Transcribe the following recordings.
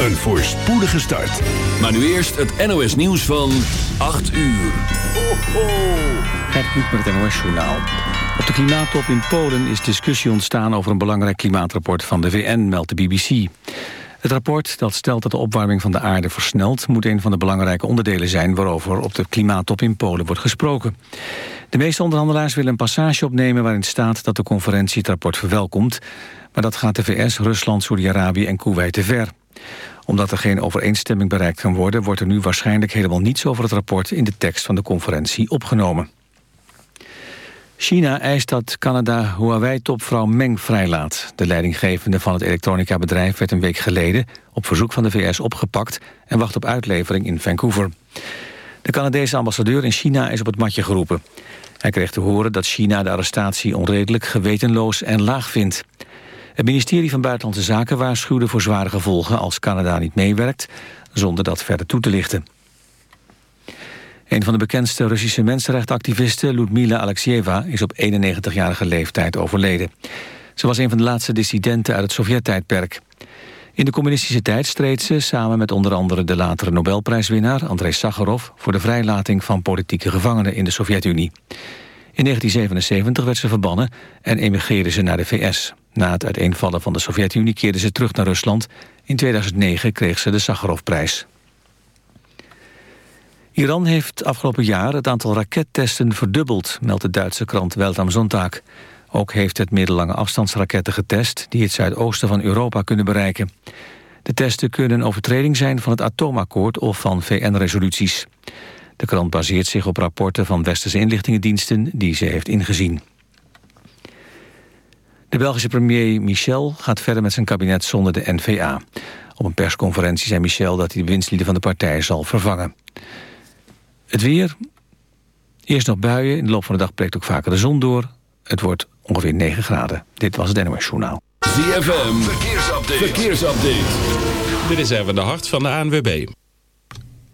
een voorspoedige start. Maar nu eerst het NOS nieuws van 8 uur. Ho, ho. Gert Kluk met het NOS Journaal. Op de klimaattop in Polen is discussie ontstaan over een belangrijk klimaatrapport van de VN, meldt de BBC. Het rapport dat stelt dat de opwarming van de aarde versnelt... moet een van de belangrijke onderdelen zijn... waarover op de klimaattop in Polen wordt gesproken. De meeste onderhandelaars willen een passage opnemen... waarin staat dat de conferentie het rapport verwelkomt... maar dat gaat de VS, Rusland, Saudi-Arabië en Kuwait te ver. Omdat er geen overeenstemming bereikt kan worden... wordt er nu waarschijnlijk helemaal niets over het rapport... in de tekst van de conferentie opgenomen. China eist dat Canada Huawei-topvrouw Meng vrijlaat. De leidinggevende van het elektronica-bedrijf werd een week geleden... op verzoek van de VS opgepakt en wacht op uitlevering in Vancouver. De Canadese ambassadeur in China is op het matje geroepen. Hij kreeg te horen dat China de arrestatie onredelijk, gewetenloos en laag vindt. Het ministerie van Buitenlandse Zaken waarschuwde voor zware gevolgen... als Canada niet meewerkt, zonder dat verder toe te lichten. Een van de bekendste Russische mensenrechtenactivisten, Ludmila Alexieva, is op 91-jarige leeftijd overleden. Ze was een van de laatste dissidenten uit het Sovjet-tijdperk. In de communistische tijd streed ze samen met onder andere de latere Nobelprijswinnaar Andrei Sakharov voor de vrijlating van politieke gevangenen in de Sovjet-Unie. In 1977 werd ze verbannen en emigreerde ze naar de VS. Na het uiteenvallen van de Sovjet-Unie keerde ze terug naar Rusland. In 2009 kreeg ze de Sakharovprijs. Iran heeft afgelopen jaar het aantal rakettesten verdubbeld... meldt de Duitse krant Welt am Sonntag. Ook heeft het middellange afstandsraketten getest... die het zuidoosten van Europa kunnen bereiken. De testen kunnen een overtreding zijn van het atoomakkoord... of van VN-resoluties. De krant baseert zich op rapporten van westerse inlichtingendiensten... die ze heeft ingezien. De Belgische premier Michel gaat verder met zijn kabinet zonder de NVA. Op een persconferentie zei Michel dat hij de winstlieden van de partij zal vervangen. Het weer. Eerst nog buien. In de loop van de dag breekt ook vaker de zon door. Het wordt ongeveer 9 graden. Dit was het NOS Journaal. ZFM. Verkeersupdate. Verkeersupdate. Dit is even de hart van de ANWB.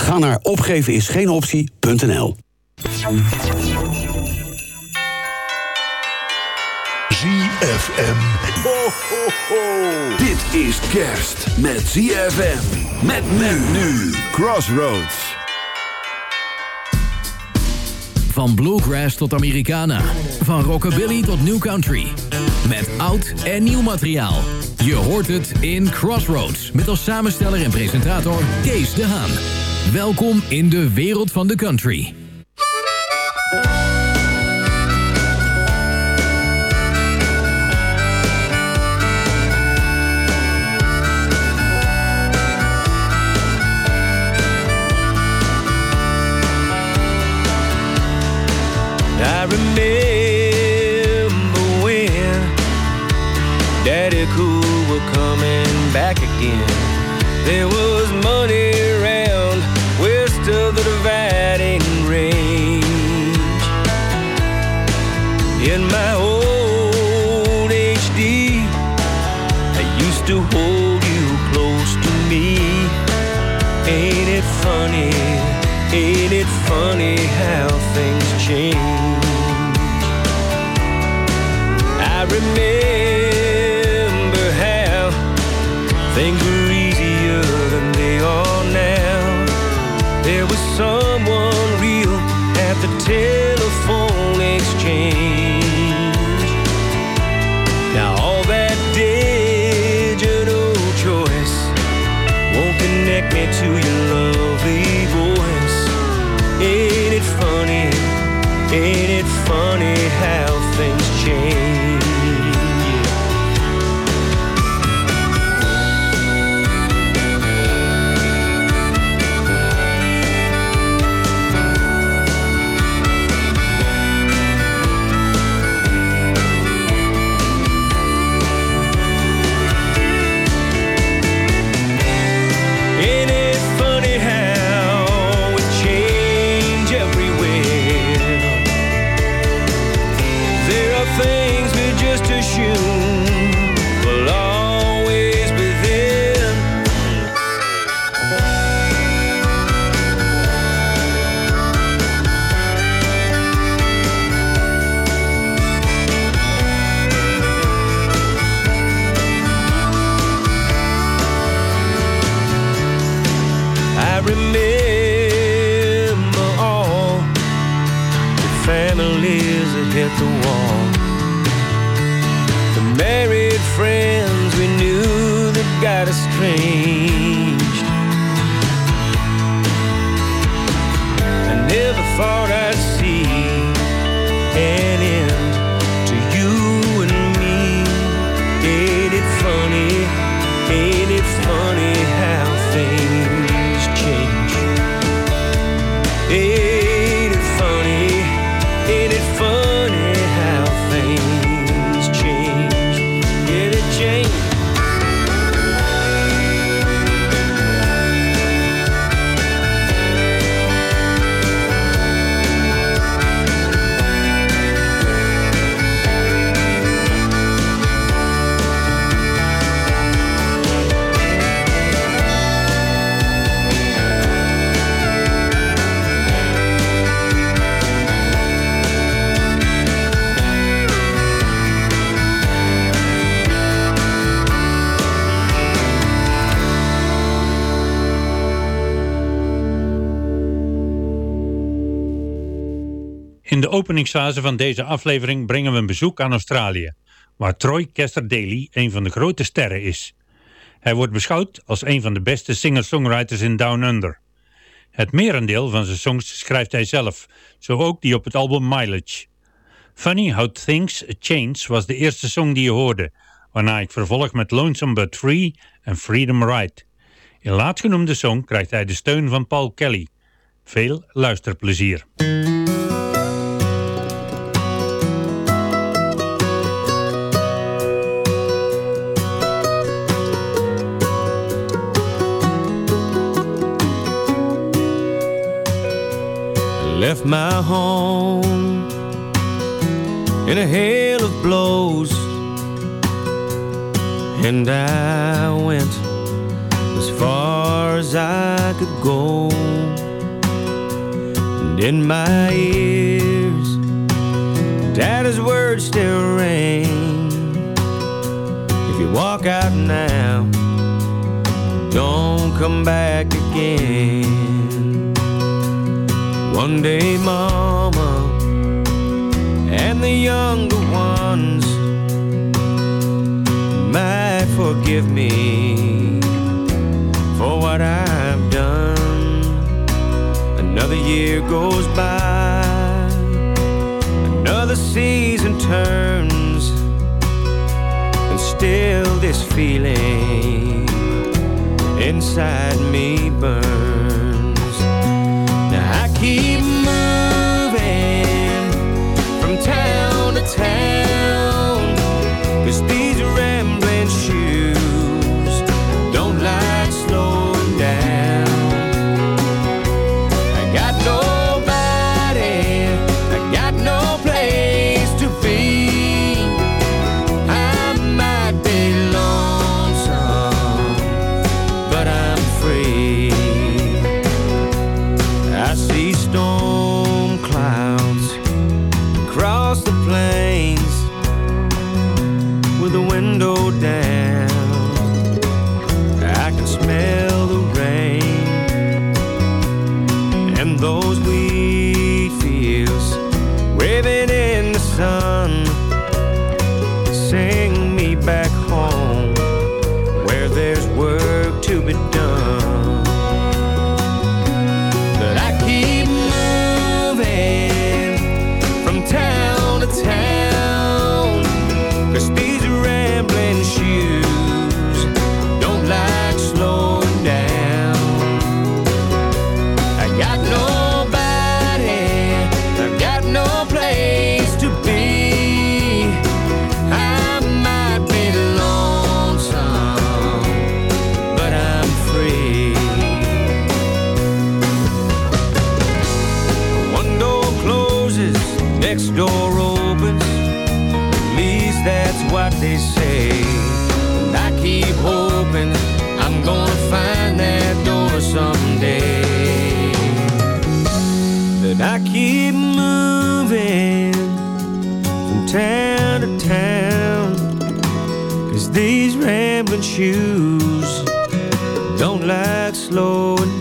Ga naar opgevenisgeenoptie.nl ZFM. Ho, ho, ho. Dit is kerst met ZFM. Met men nu. Crossroads. Van bluegrass tot Americana. Van rockabilly tot new country. Met oud en nieuw materiaal. Je hoort het in Crossroads. Met als samensteller en presentator Kees de Haan. Welkom in de wereld van de country. I remember when Daddy Cool were coming back again. There was In my old HD, I used to hold you close to me. Ain't it funny? Ain't it funny how things change? I remember Hey. Openingsfase van deze aflevering brengen we een bezoek aan Australië, waar Troy Kester-Daly een van de grote sterren is. Hij wordt beschouwd als een van de beste singer-songwriters in Down Under. Het merendeel van zijn songs schrijft hij zelf, zo ook die op het album Mileage. Funny How Things Change was de eerste song die je hoorde, waarna ik vervolg met Lonesome But Free en Freedom Ride. In laatstgenoemde song krijgt hij de steun van Paul Kelly. Veel luisterplezier. Left my home in a hail of blows, and I went as far as I could go. And in my ears, Daddy's words still ring. If you walk out now, don't come back again. One day, Mama and the younger ones might forgive me for what I've done. Another year goes by, another season turns, and still this feeling inside me burns. pretend town to town. Cause these rambling shoes don't like slowing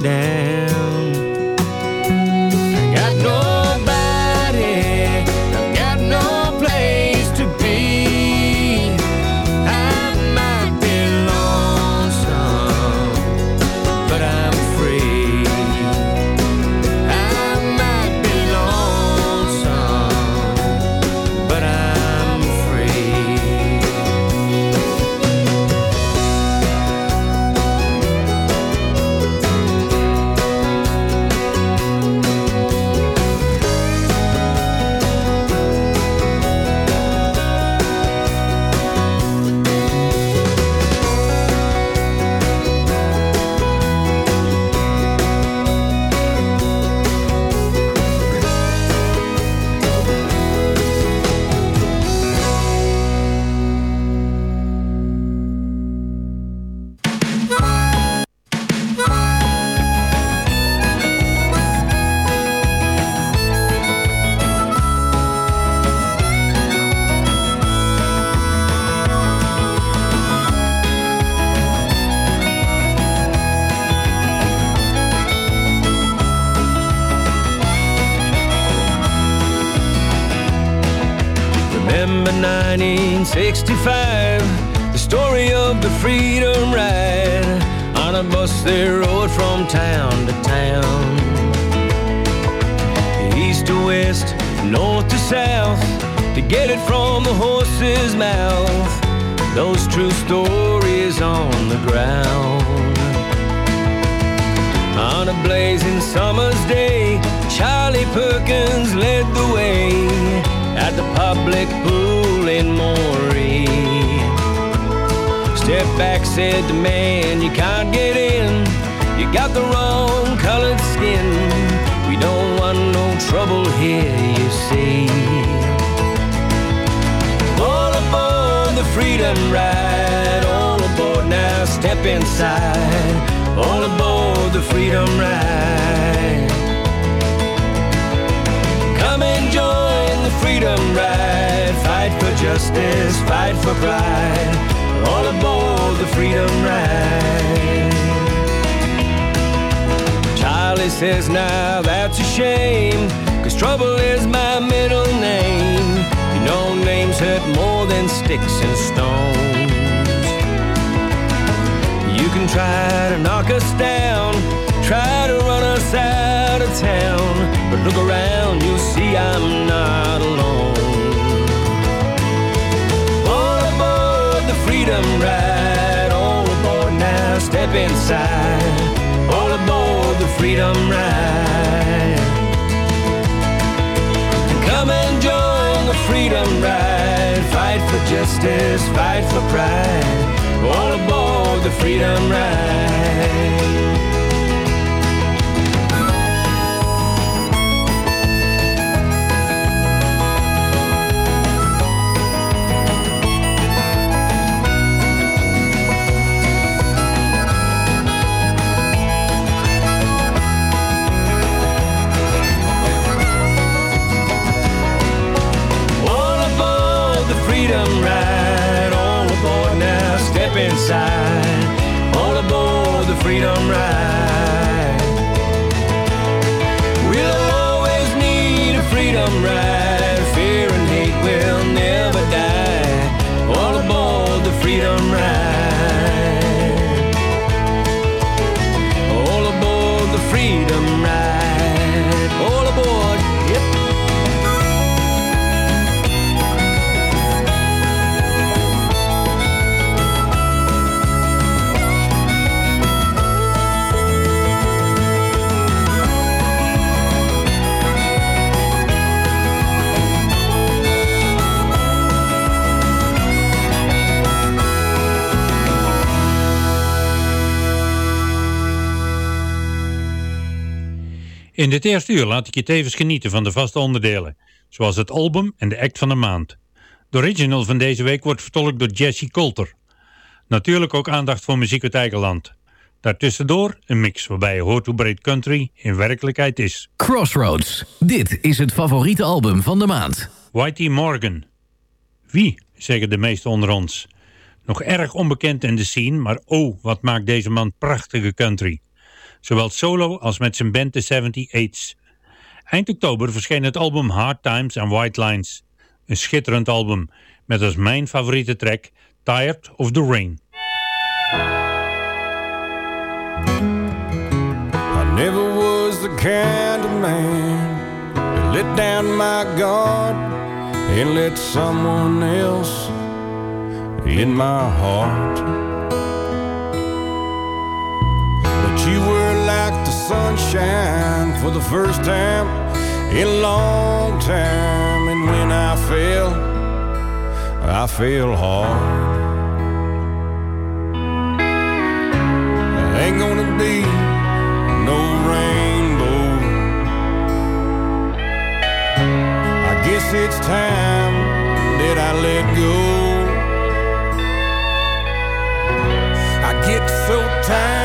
back said the man, you can't get in. You got the wrong colored skin. We don't want no trouble here, you see. All aboard the freedom ride. All aboard now, step inside. All aboard the freedom ride. Come and join the freedom ride. Fight for justice, fight for pride all aboard the freedom ride. Charlie says, now that's a shame, cause trouble is my middle name. You know, names hurt more than sticks and stones. You can try to knock us down, try to run us out of town, but look around inside. All aboard the Freedom Ride. Come and join the Freedom Ride. Fight for justice, fight for pride. All aboard the Freedom Ride. Inside. All aboard the Freedom Ride. We'll always need a Freedom Ride. Fear and hate will never die. All aboard the Freedom Ride. In dit eerste uur laat ik je tevens genieten van de vaste onderdelen, zoals het album en de act van de maand. De original van deze week wordt vertolkt door Jesse Coulter. Natuurlijk ook aandacht voor muziek uit eigen land. Daartussendoor een mix waarbij je hoort hoe breed country in werkelijkheid is. Crossroads. Dit is het favoriete album van de maand. Whitey Morgan. Wie, zeggen de meesten onder ons. Nog erg onbekend in de scene, maar oh, wat maakt deze man prachtige country. Zowel solo als met zijn band The 78's. Eind oktober verscheen het album Hard Times and White Lines. Een schitterend album, met als mijn favoriete track Tired of the Rain. I never was the kind of man to let down my guard and let someone else in my heart. But you sunshine for the first time in a long time, and when I fell, I fell hard. Ain't gonna be no rainbow. I guess it's time that I let go. I get so tired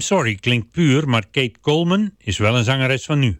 Sorry klinkt puur, maar Kate Coleman is wel een zangeres van nu.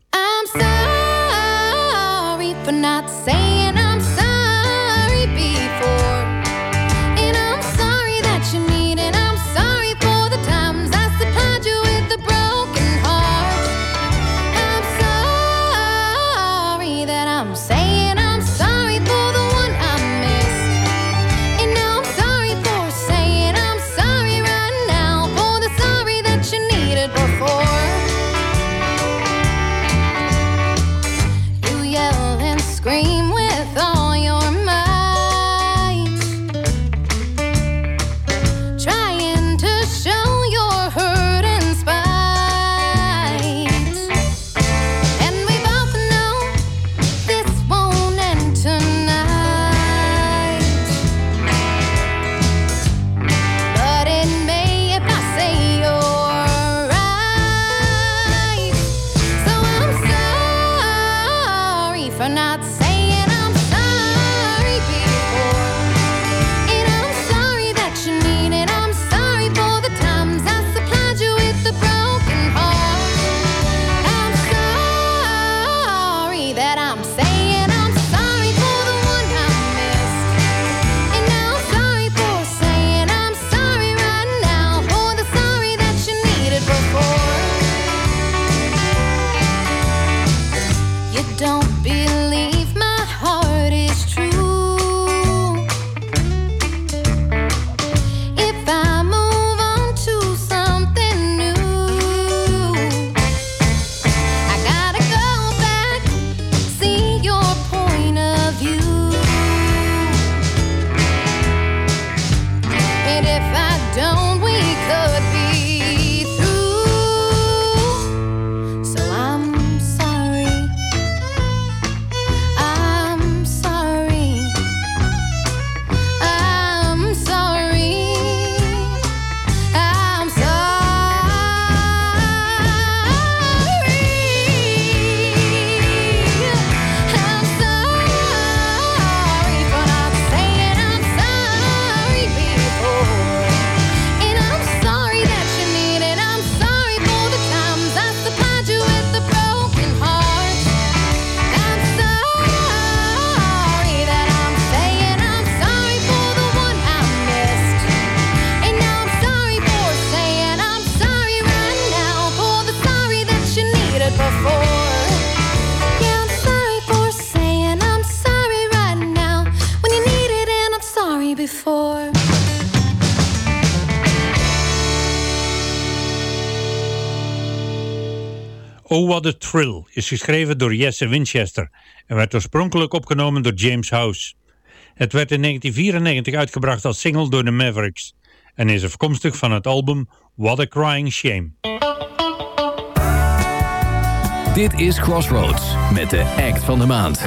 for not saying Oh What a Thrill is geschreven door Jesse Winchester en werd oorspronkelijk opgenomen door James House. Het werd in 1994 uitgebracht als single door de Mavericks en is afkomstig van het album What a Crying Shame. Dit is Crossroads met de act van de maand.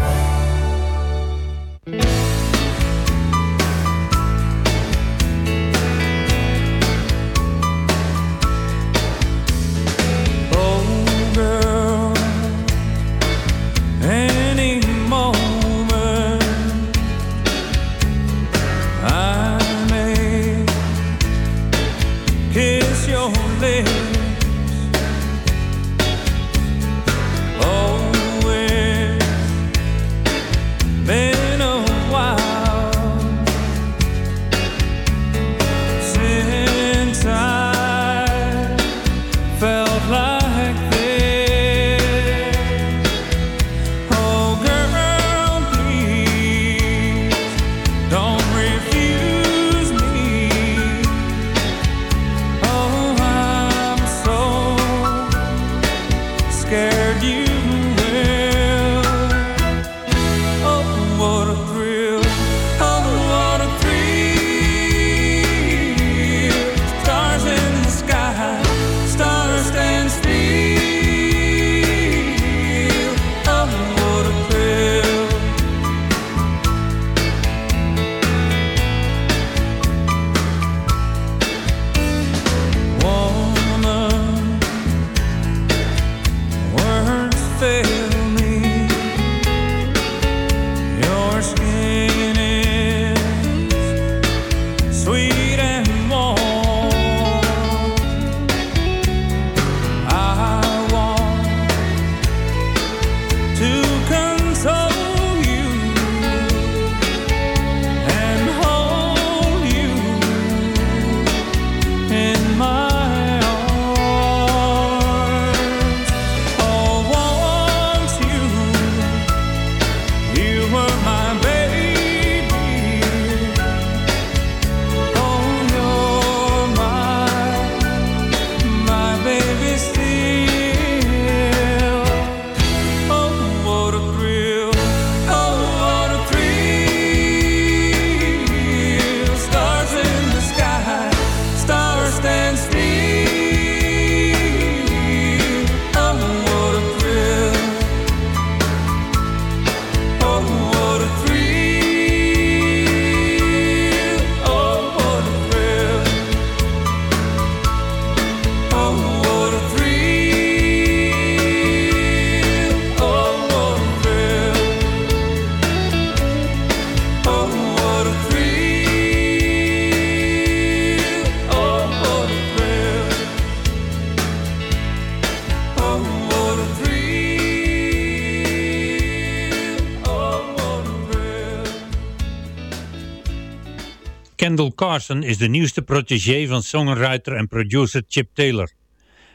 Carson is de nieuwste protégé van songwriter en producer Chip Taylor.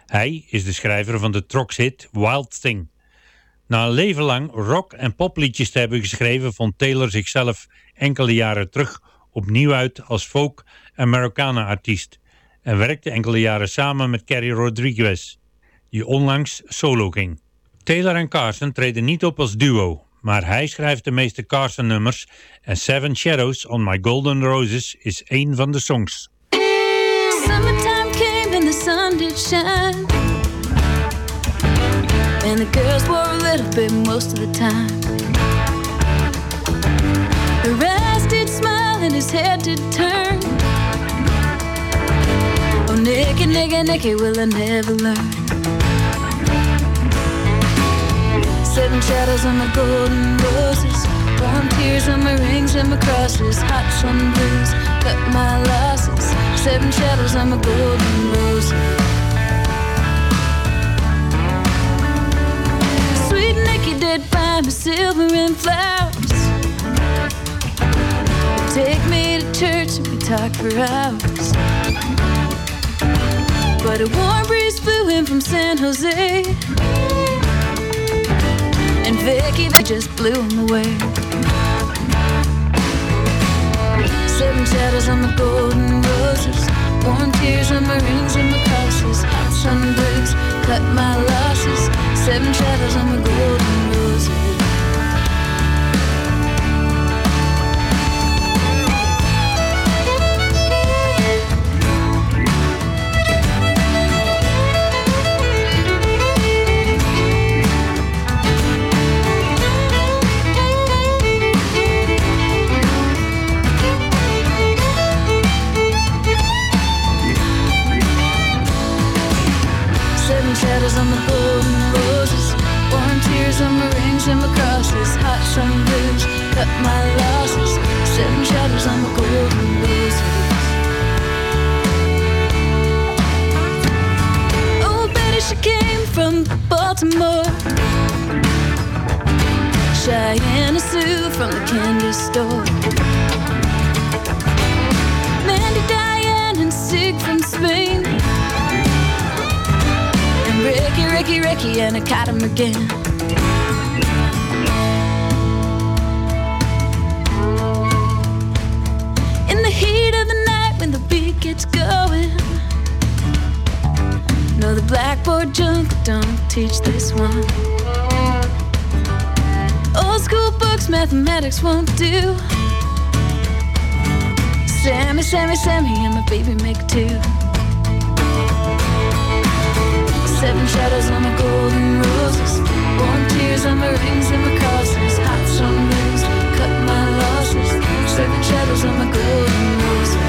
Hij is de schrijver van de Trox-hit Wild Thing. Na een leven lang rock- en popliedjes te hebben geschreven... vond Taylor zichzelf enkele jaren terug opnieuw uit als folk- Americana-artiest... en werkte enkele jaren samen met Carrie Rodriguez, die onlangs solo ging. Taylor en Carson treden niet op als duo... maar hij schrijft de meeste Carson-nummers... en Seven Shadows on My Golden Roses is één van de songs. Summertime came and the sun did shine. And the girls wore a little bit most of the time. Her eyes did smile and his head did turn. Oh, Nicky, Nicky, Nicky, will I never learn? Seven shadows on my golden roses. Warm tears on my rings and my crosses. Hot sun blues, cut my losses. Seven shadows on my golden roses. Sweet Nicky did buy me silver and flowers. Take me to church and we talk for hours. But a warm breeze blew in from San Jose. Vicky, they just blew him away. Seven shadows on the golden roses. Warm tears on my rings and my crosses. Hot sun blues, cut my losses. Seven shadows on my golden roses. On my golden roses. Warm tears on my rings and my crosses. Hot sun blues, cut my losses. Seven shadows on my golden roses. Oh, Betty, she came from Baltimore. Cheyenne Sue from the candy store. Ricky, Ricky, and I caught him again. In the heat of the night when the beat gets going. No, the blackboard junk don't teach this one. Old school books, mathematics won't do. Sammy, Sammy, Sammy, and my baby make two. Seven shadows on my golden roses. Warm tears on my rings and my crosses. Hot sun blues, cut my losses. Seven shadows on my golden roses.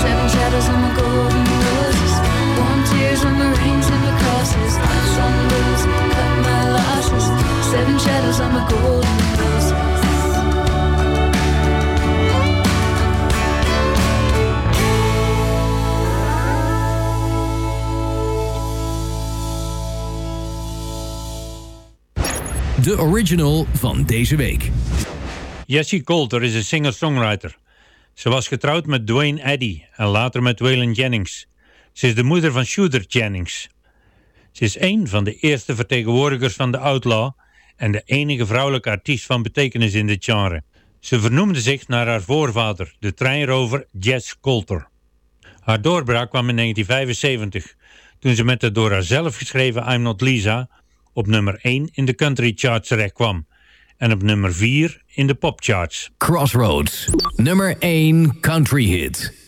Seven shadows on my golden roses. Warm tears on my rings and my crosses. Hot sun blues, cut my losses. Seven shadows on my golden roses. De original van deze week. Jessie Coulter is een singer-songwriter. Ze was getrouwd met Dwayne Eddy en later met Waylon Jennings. Ze is de moeder van Shooter Jennings. Ze is een van de eerste vertegenwoordigers van de outlaw en de enige vrouwelijke artiest van betekenis in dit genre. Ze vernoemde zich naar haar voorvader, de treinrover Jess Coulter. Haar doorbraak kwam in 1975, toen ze met de door haarzelf geschreven I'm Not Lisa op nummer 1 in de country charts terecht kwam en op nummer 4 in de popcharts. Crossroads, nummer 1 country hit.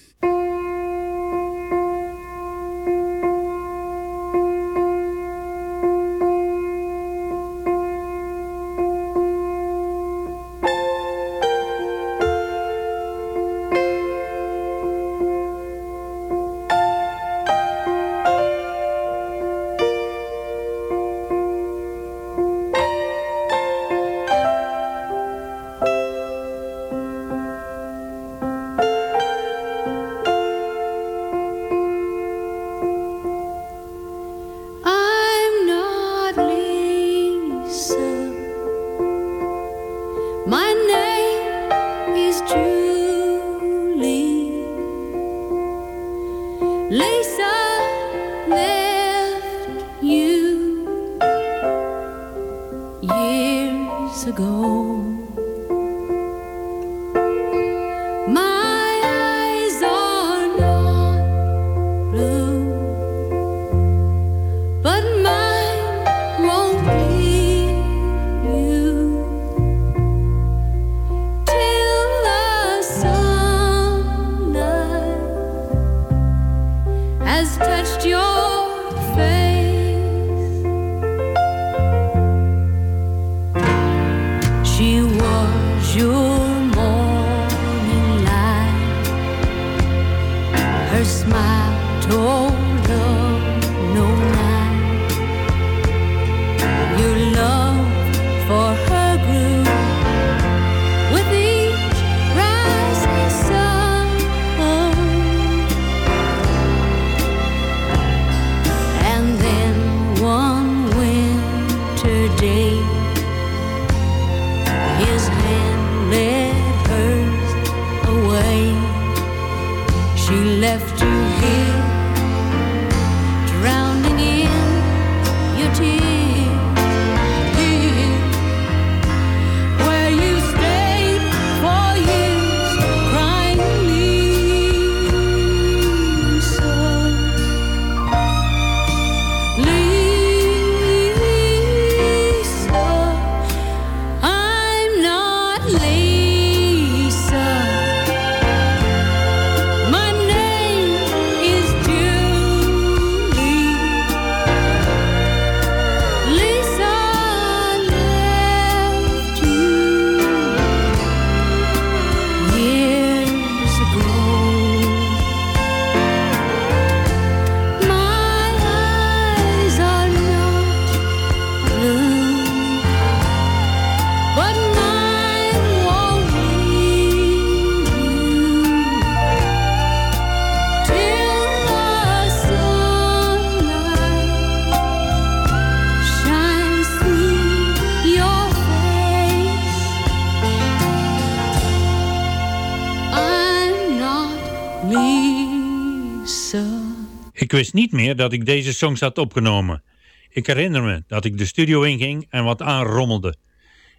Niet meer dat ik deze songs had opgenomen. Ik herinner me dat ik de studio inging en wat aanrommelde.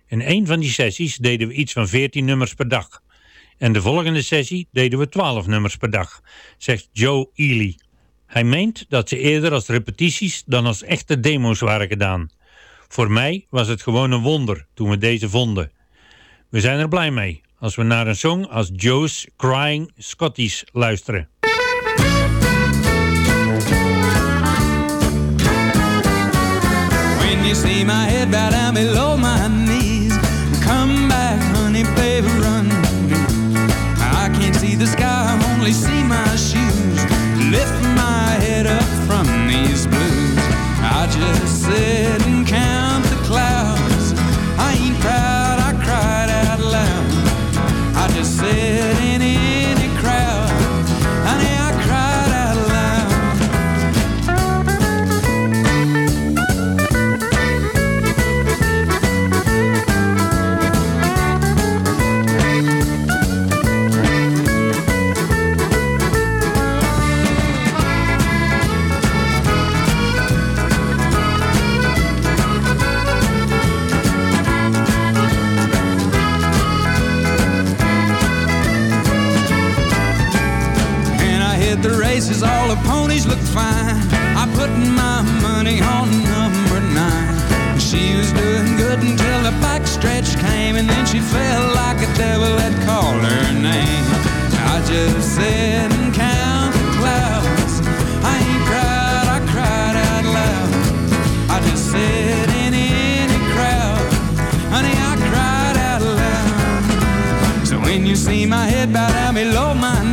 In een van die sessies deden we iets van 14 nummers per dag. En de volgende sessie deden we 12 nummers per dag, zegt Joe Ely. Hij meent dat ze eerder als repetities dan als echte demo's waren gedaan. Voor mij was het gewoon een wonder toen we deze vonden. We zijn er blij mee als we naar een song als Joe's Crying Scotties luisteren. See my head bow down below my knees, come back, honey, baby, run. I can't see the sky, I only see my shoes. Lift she felt like a devil had called her name. I just sit and count clouds. I ain't cried, I cried out loud. I just sit in any crowd. Honey, I cried out loud. So when you see my head bow down below my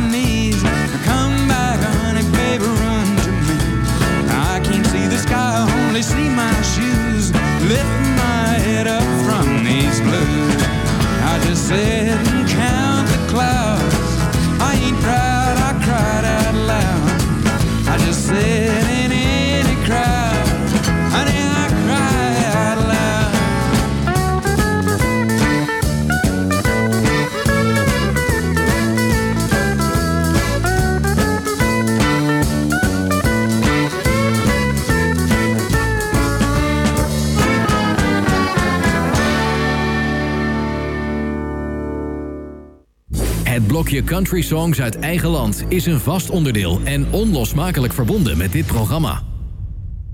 country songs uit eigen land is een vast onderdeel en onlosmakelijk verbonden met dit programma.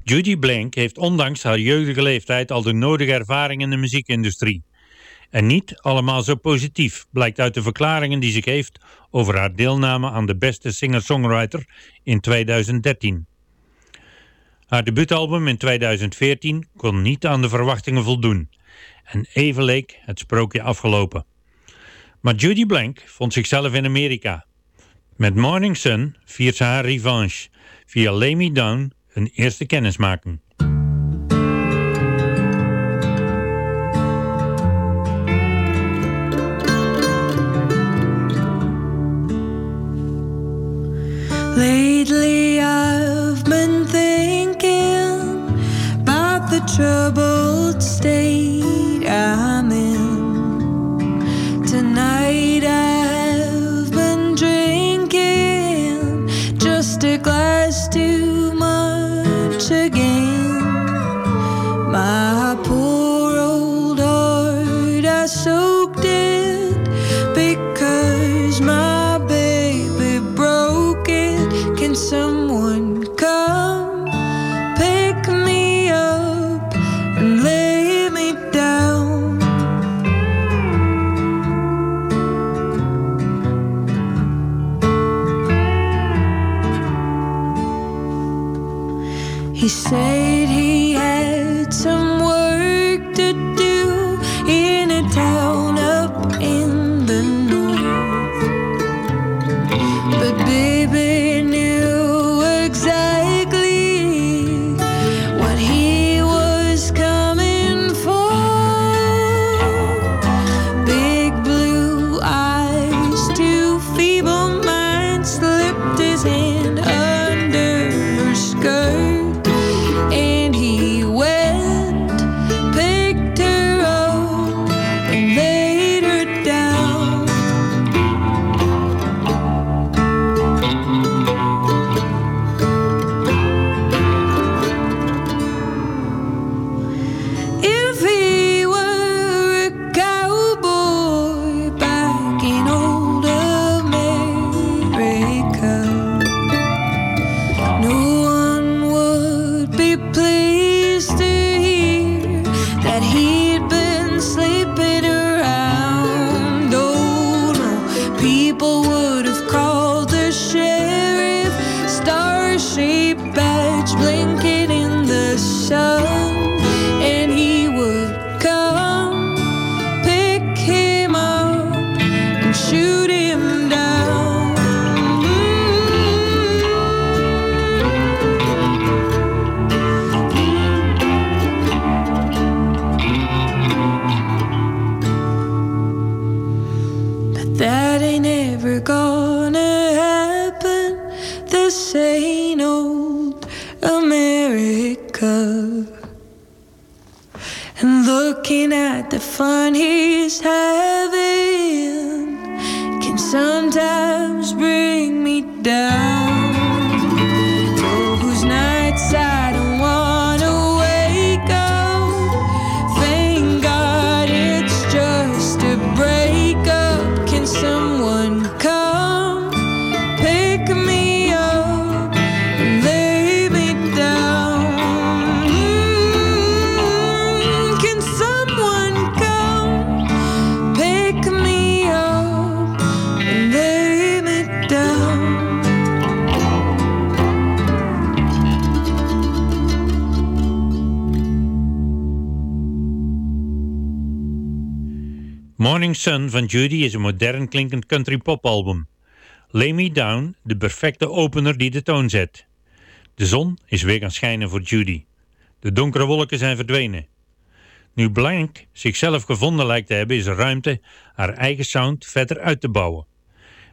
Judy Blank heeft ondanks haar jeugdige leeftijd al de nodige ervaring in de muziekindustrie. En niet allemaal zo positief, blijkt uit de verklaringen die ze geeft over haar deelname aan de beste singer-songwriter in 2013. Haar debuutalbum in 2014 kon niet aan de verwachtingen voldoen. En even leek het sprookje afgelopen. Maar Judy Blank vond zichzelf in Amerika. Met Morning Sun viert ze haar revanche via Lay Me Down een eerste kennismaking. Lately, I've been thinking about the troubled state Sun van Judy is een modern klinkend country pop album. Lay Me Down, de perfecte opener die de toon zet. De zon is weer gaan schijnen voor Judy. De donkere wolken zijn verdwenen. Nu Blank zichzelf gevonden lijkt te hebben, is er ruimte haar eigen sound verder uit te bouwen.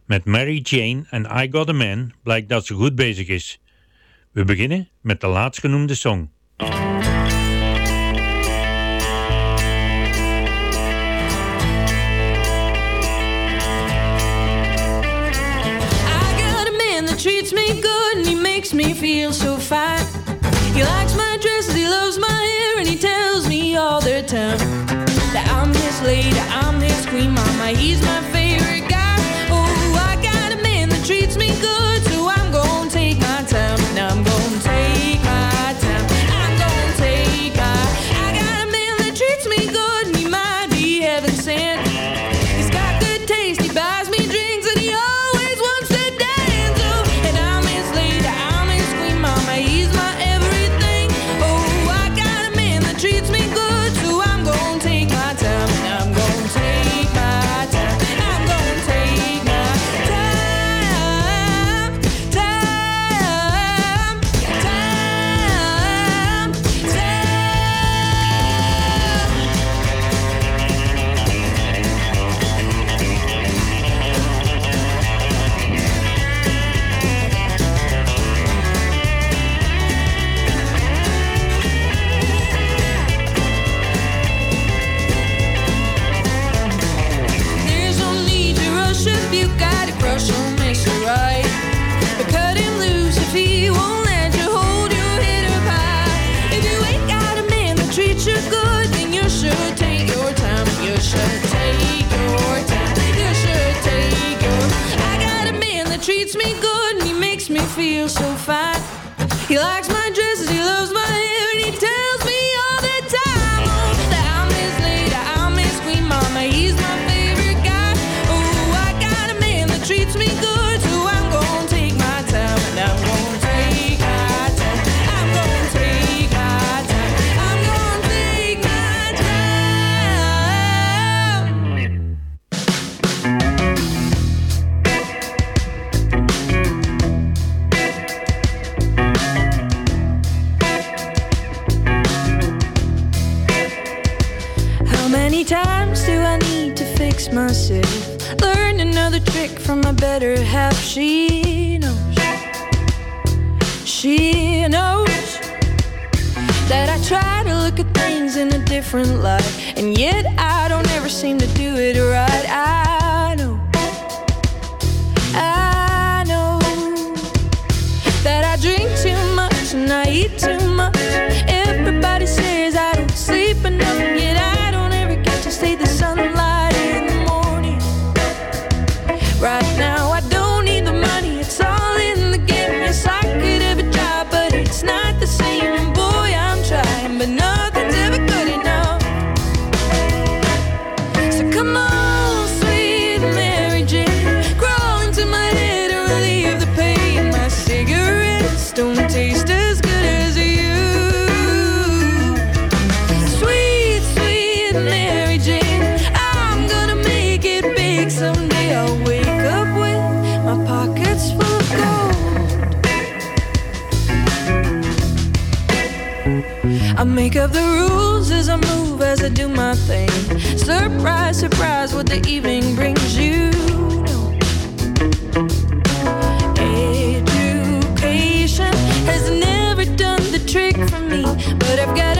Met Mary Jane en I Got a Man blijkt dat ze goed bezig is. We beginnen met de laatstgenoemde song. Me feel so fine. He likes my dresses, he loves my hair, and he tells me all the time that I'm his lady, I'm his queen, mama. He's my favorite guy. myself. Learn another trick from my better half. She knows. She knows that I try to look at things in a different light, and yet I don't ever seem to do it right. I know. I know that I drink too much and I eat too Make up the rules as I move, as I do my thing. Surprise, surprise, what the evening brings you. Education has never done the trick for me, but I've got.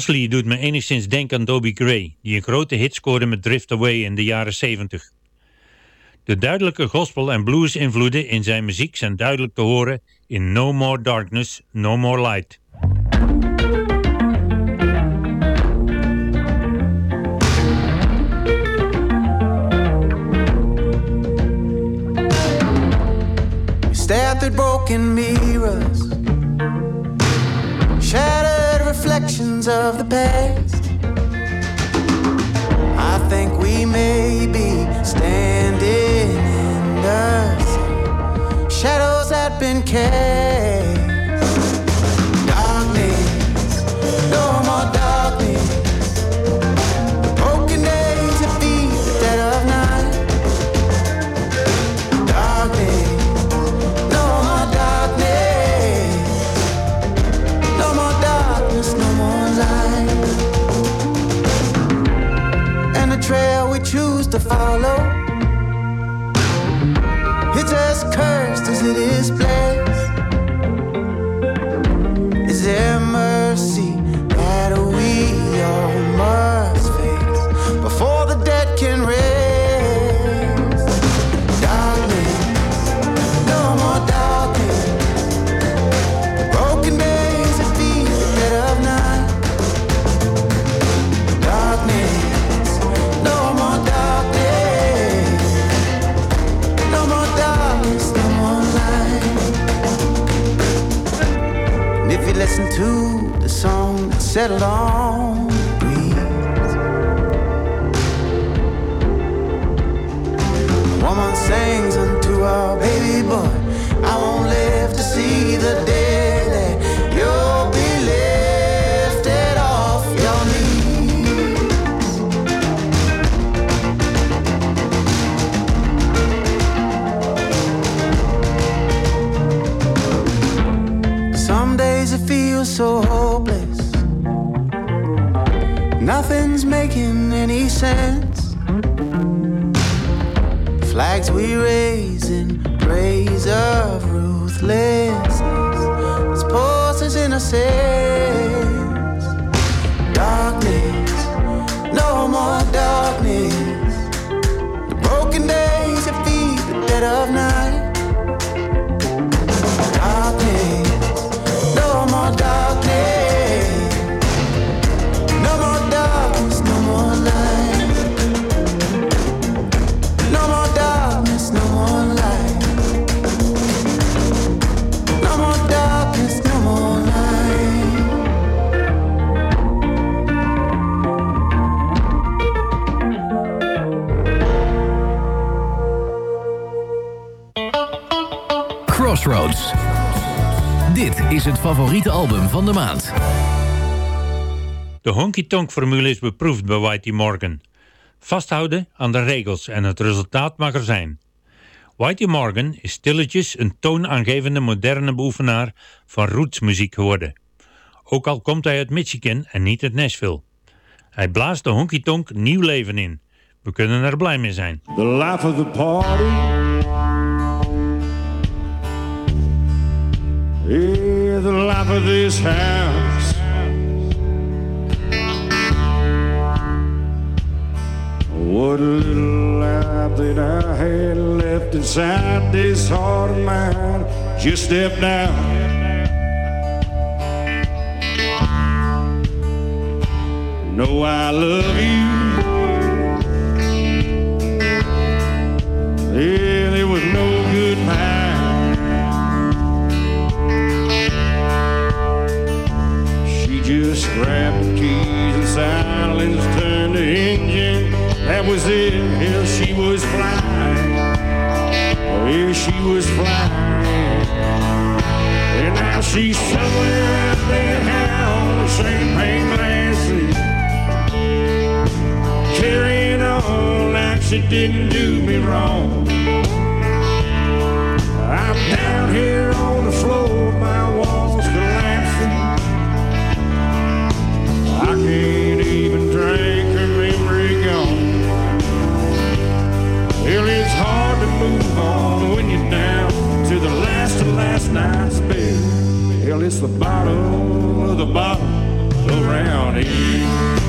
Honestly doet me enigszins denken aan Dobie Gray, die een grote hit scoorde met Drift Away in de jaren 70. De duidelijke gospel- en blues-invloeden in zijn muziek zijn duidelijk te horen in No More Darkness, No More Light. of the past. I think we may be standing in the shadows that been cast. Follow. Settled on sense. Flags we raise in praise of ruthlessness. As poses innocence. Darkness, is het favoriete album van de maand. De honky-tonk-formule is beproefd bij Whitey Morgan. Vasthouden aan de regels en het resultaat mag er zijn. Whitey Morgan is stilletjes een toonaangevende moderne beoefenaar van rootsmuziek geworden. Ook al komt hij uit Michigan en niet uit Nashville. Hij blaast de honky-tonk nieuw leven in. We kunnen er blij mee zijn. The life of the party. The life of this house. What a little life that I had left inside this heart of mine. Just stepped out. Know I love you. Yeah, there was no good just grabbed the keys and silence turned the engine. That was it. Hell, she was flying. Yeah, she was flying. And now she's somewhere out there now, champagne glasses. Carrying on like she didn't do me wrong. I'm down here on drink her memory gone. Well, it's hard to move on when you're down to the last of last night's bed. Hell, it's the bottom of the bottom around here.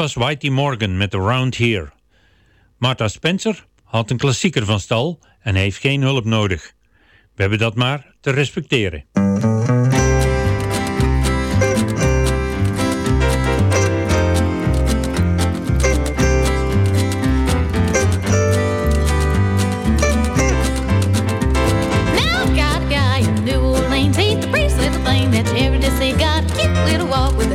Was Whitey Morgan met Around Here. Martha Spencer had een klassieker van stal en heeft geen hulp nodig. We hebben dat maar te respecteren.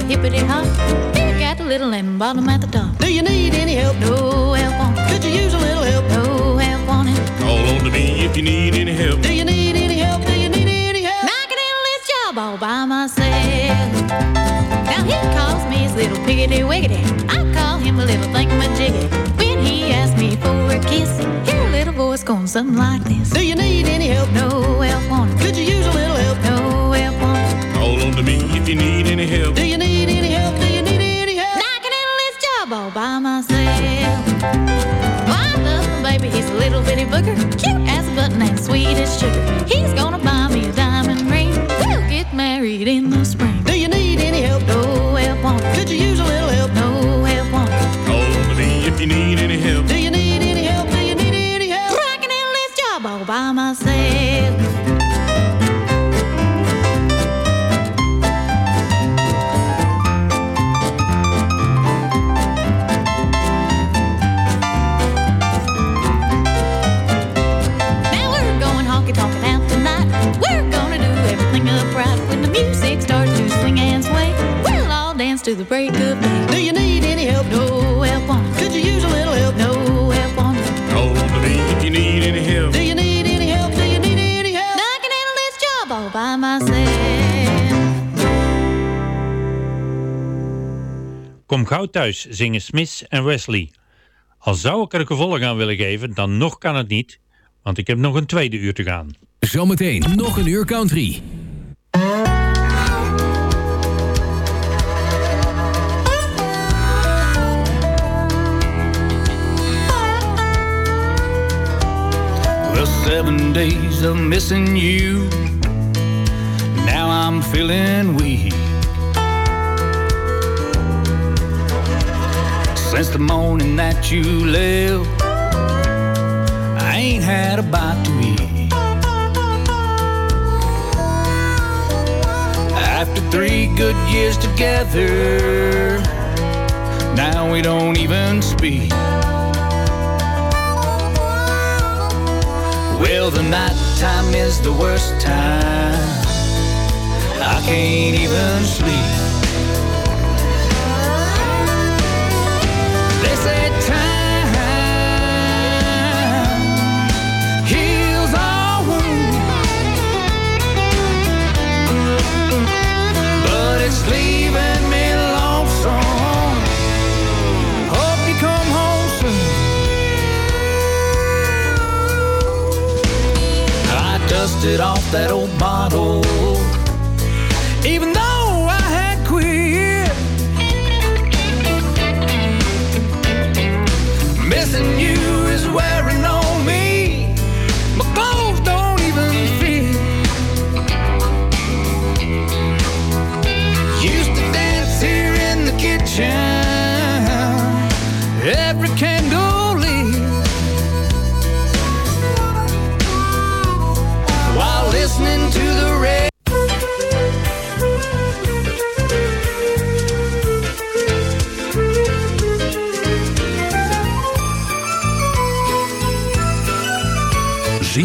Hippity hop. Big at the little and bottom at the top. Do you need any help? No help on. Could you use a little help? No help on it. Call on to me if you need any help. Do you need any help? Do you need any help? I can handle this job all by myself. Now he calls me his little piggity wiggity. I call him a little thingamajiggy. When he asks me for a kiss, hear a little voice going something like this. Do you need any help? No help on it. Could you use a little help? No help on it. Call on to me if you need any help. Do you need little bitty booger, cute as a button and sweet as sugar. He's gonna buy Kom gauw thuis, zingen Smith en Wesley. Al zou ik er een gevolg aan willen geven, dan nog kan het niet, want ik heb nog een tweede uur te gaan. Zometeen nog een uur country. Well, seven days of missing you. Now I'm feeling weak. Since the morning that you left, I ain't had a bite to eat. After three good years together, now we don't even speak. Well, the night time is the worst time. I can't even sleep. Dusted off that old bottle, even